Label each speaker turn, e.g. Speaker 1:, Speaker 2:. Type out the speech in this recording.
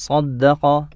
Speaker 1: صدق.